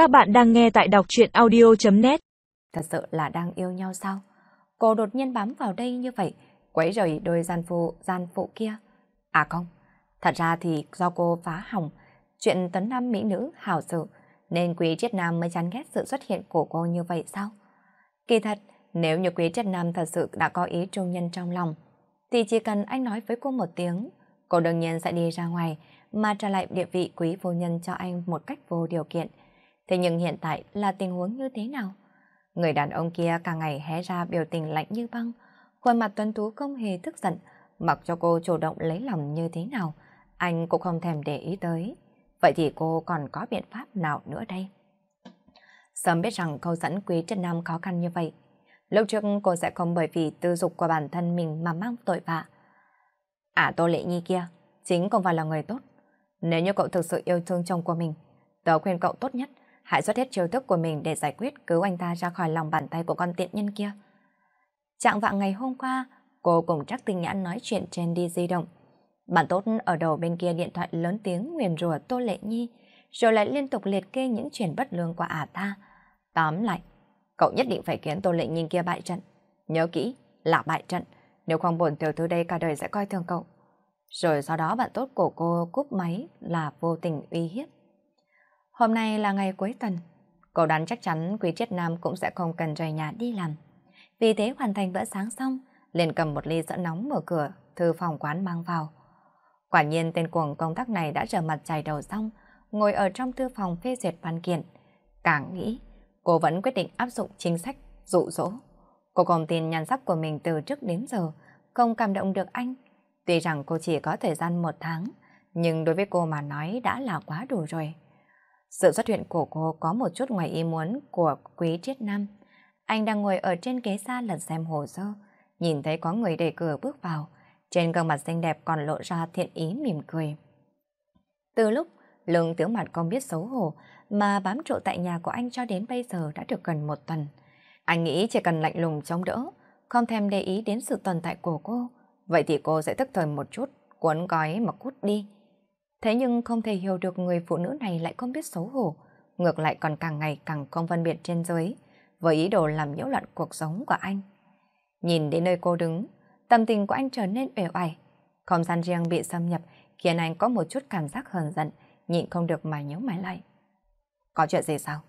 Các bạn đang nghe tại đọc truyện audio.net Thật sự là đang yêu nhau sao? Cô đột nhiên bám vào đây như vậy, quấy rời đôi gian phụ, gian phụ kia. À không, thật ra thì do cô phá hỏng chuyện tấn nam mỹ nữ hảo sự, nên quý triết nam mới chán ghét sự xuất hiện của cô như vậy sao? Kỳ thật, nếu như quý triết nam thật sự đã có ý trung nhân trong lòng, thì chỉ cần anh nói với cô một tiếng, cô đương nhiên sẽ đi ra ngoài mà trả lại địa vị quý vô nhân cho anh một cách vô điều kiện. Thế nhưng hiện tại là tình huống như thế nào? Người đàn ông kia cả ngày hé ra biểu tình lạnh như băng, khuôn mặt tuấn tú không hề tức giận, mặc cho cô chủ động lấy lòng như thế nào, anh cũng không thèm để ý tới. Vậy thì cô còn có biện pháp nào nữa đây? Sớm biết rằng câu dẫn quý Trần Nam khó khăn như vậy. Lúc trước cô sẽ không bởi vì tư dục của bản thân mình mà mang tội vạ. À Tô Lệ Nhi kia, chính không phải là người tốt. Nếu như cậu thực sự yêu thương chồng của mình, tớ khuyên cậu tốt nhất hãy xuất hết chiêu thức của mình để giải quyết cứu anh ta ra khỏi lòng bàn tay của con tiện nhân kia. Trạng vạng ngày hôm qua, cô cùng Trác tinh nhãn nói chuyện trên đi di động. Bạn tốt ở đầu bên kia điện thoại lớn tiếng nguyền rủa Tô Lệ Nhi, rồi lại liên tục liệt kê những chuyện bất lương của ả ta. Tóm lại, cậu nhất định phải khiến Tô Lệ Nhi kia bại trận. Nhớ kỹ, là bại trận, nếu không bổn tiểu thư đây cả đời sẽ coi thường cậu. Rồi sau đó bạn tốt của cô cúp máy là vô tình uy hiếp. Hôm nay là ngày cuối tuần, cô đoán chắc chắn Quý Triết Nam cũng sẽ không cần rời nhà đi làm. Vì thế hoàn thành bữa sáng xong, liền cầm một ly sữa nóng mở cửa, thư phòng quán mang vào. Quả nhiên tên cuồng công tác này đã rửa mặt chải đầu xong, ngồi ở trong thư phòng phê duyệt văn kiện. Càng nghĩ, cô vẫn quyết định áp dụng chính sách dụ dỗ. Cô còn tin nhan sắc của mình từ trước đến giờ, không cảm động được anh. Tuy rằng cô chỉ có thời gian một tháng, nhưng đối với cô mà nói đã là quá đủ rồi. Sự xuất hiện của cô có một chút ngoài ý muốn của quý triết nam. Anh đang ngồi ở trên ghế xa lật xem hồ sơ, nhìn thấy có người đẩy cửa bước vào, trên gương mặt xinh đẹp còn lộ ra thiện ý mỉm cười. Từ lúc lương tiểu mặt không biết xấu hổ mà bám trụ tại nhà của anh cho đến bây giờ đã được gần một tuần. Anh nghĩ chỉ cần lạnh lùng chống đỡ, không thèm để ý đến sự tồn tại của cô, vậy thì cô sẽ tức thời một chút, cuốn gói mà cút đi. Thế nhưng không thể hiểu được người phụ nữ này lại không biết xấu hổ, ngược lại còn càng ngày càng không phân biệt trên dưới, với ý đồ làm nhiễu loạn cuộc sống của anh. Nhìn đến nơi cô đứng, tâm tình của anh trở nên uể oải. Không gian riêng bị xâm nhập khiến anh có một chút cảm giác hờn giận, nhịn không được mà nhớ mày lại. Có chuyện gì sao?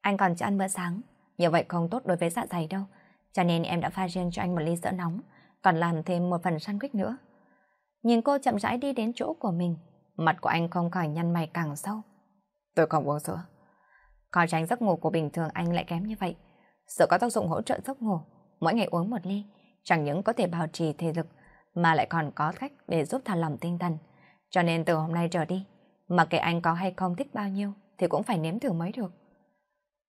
Anh còn chưa ăn bữa sáng, như vậy không tốt đối với dạ dày đâu, cho nên em đã pha riêng cho anh một ly sữa nóng, còn làm thêm một phần sandwich nữa. Nhìn cô chậm rãi đi đến chỗ của mình, Mặt của anh không khỏi nhăn mày càng sâu. Tôi không uống sữa. Có tránh giấc ngủ của bình thường anh lại kém như vậy. Sữa có tác dụng hỗ trợ giấc ngủ. Mỗi ngày uống một ly, chẳng những có thể bảo trì thể lực, mà lại còn có cách để giúp thả lỏng tinh thần. Cho nên từ hôm nay trở đi, mà kệ anh có hay không thích bao nhiêu, thì cũng phải nếm thử mới được.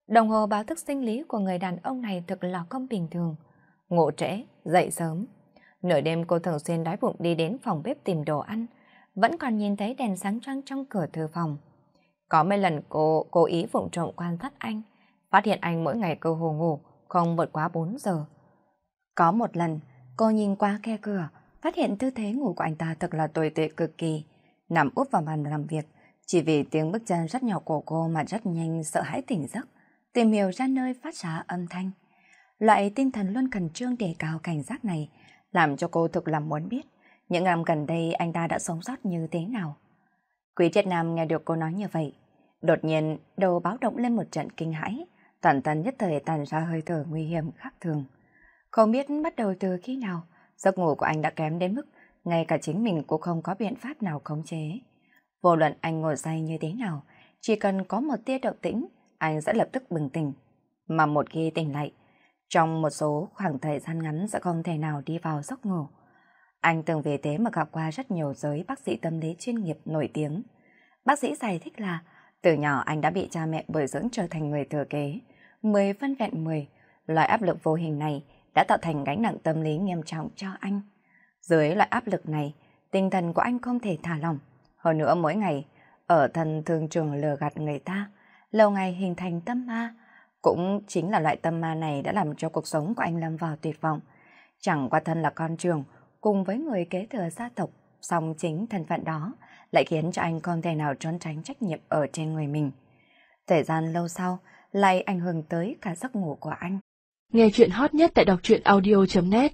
Đồng hồ báo thức sinh lý của người đàn ông này thực là không bình thường. Ngủ trễ, dậy sớm. Nửa đêm cô thường xuyên đói bụng đi đến phòng bếp tìm đồ ăn, vẫn còn nhìn thấy đèn sáng trăng trong cửa thư phòng. Có mấy lần cô cố ý vụng trộm quan sát anh, phát hiện anh mỗi ngày cơ hồ ngủ, không vượt quá 4 giờ. Có một lần, cô nhìn qua khe cửa, phát hiện tư thế ngủ của anh ta thật là tồi tệ cực kỳ. Nằm úp vào bàn làm việc, chỉ vì tiếng bước chân rất nhỏ của cô mà rất nhanh sợ hãi tỉnh giấc, tìm hiểu ra nơi phát ra âm thanh. Loại tinh thần luôn khẩn trương đề cao cảnh giác này, làm cho cô thực là muốn biết những năm gần đây anh ta đã sống sót như thế nào? Quý triết nam nghe được cô nói như vậy. Đột nhiên, đầu báo động lên một trận kinh hãi, toàn thân nhất thời tàn ra hơi thở nguy hiểm khác thường. Không biết bắt đầu từ khi nào, giấc ngủ của anh đã kém đến mức ngay cả chính mình cũng không có biện pháp nào khống chế. Vô luận anh ngồi say như thế nào, chỉ cần có một tia động tĩnh, anh sẽ lập tức bừng tỉnh. Mà một khi tỉnh lại, trong một số khoảng thời gian ngắn sẽ không thể nào đi vào giấc ngủ. Anh từng về thế mà gặp qua rất nhiều giới bác sĩ tâm lý chuyên nghiệp nổi tiếng. Bác sĩ giải thích là từ nhỏ anh đã bị cha mẹ bồi dưỡng trở thành người thừa kế. Mười phân vẹn mười, loại áp lực vô hình này đã tạo thành gánh nặng tâm lý nghiêm trọng cho anh. Dưới loại áp lực này, tinh thần của anh không thể thả lỏng. Hơn nữa mỗi ngày, ở thân thường trường lừa gạt người ta, lâu ngày hình thành tâm ma. Cũng chính là loại tâm ma này đã làm cho cuộc sống của anh lâm vào tuyệt vọng. Chẳng qua thân là con trường, cùng với người kế thừa gia tộc, song chính thân phận đó lại khiến cho anh không thể nào trốn tránh trách nhiệm ở trên người mình. Thời gian lâu sau, lại ảnh hưởng tới cả giấc ngủ của anh. Nghe chuyện hot nhất tại đọc truyện audio.net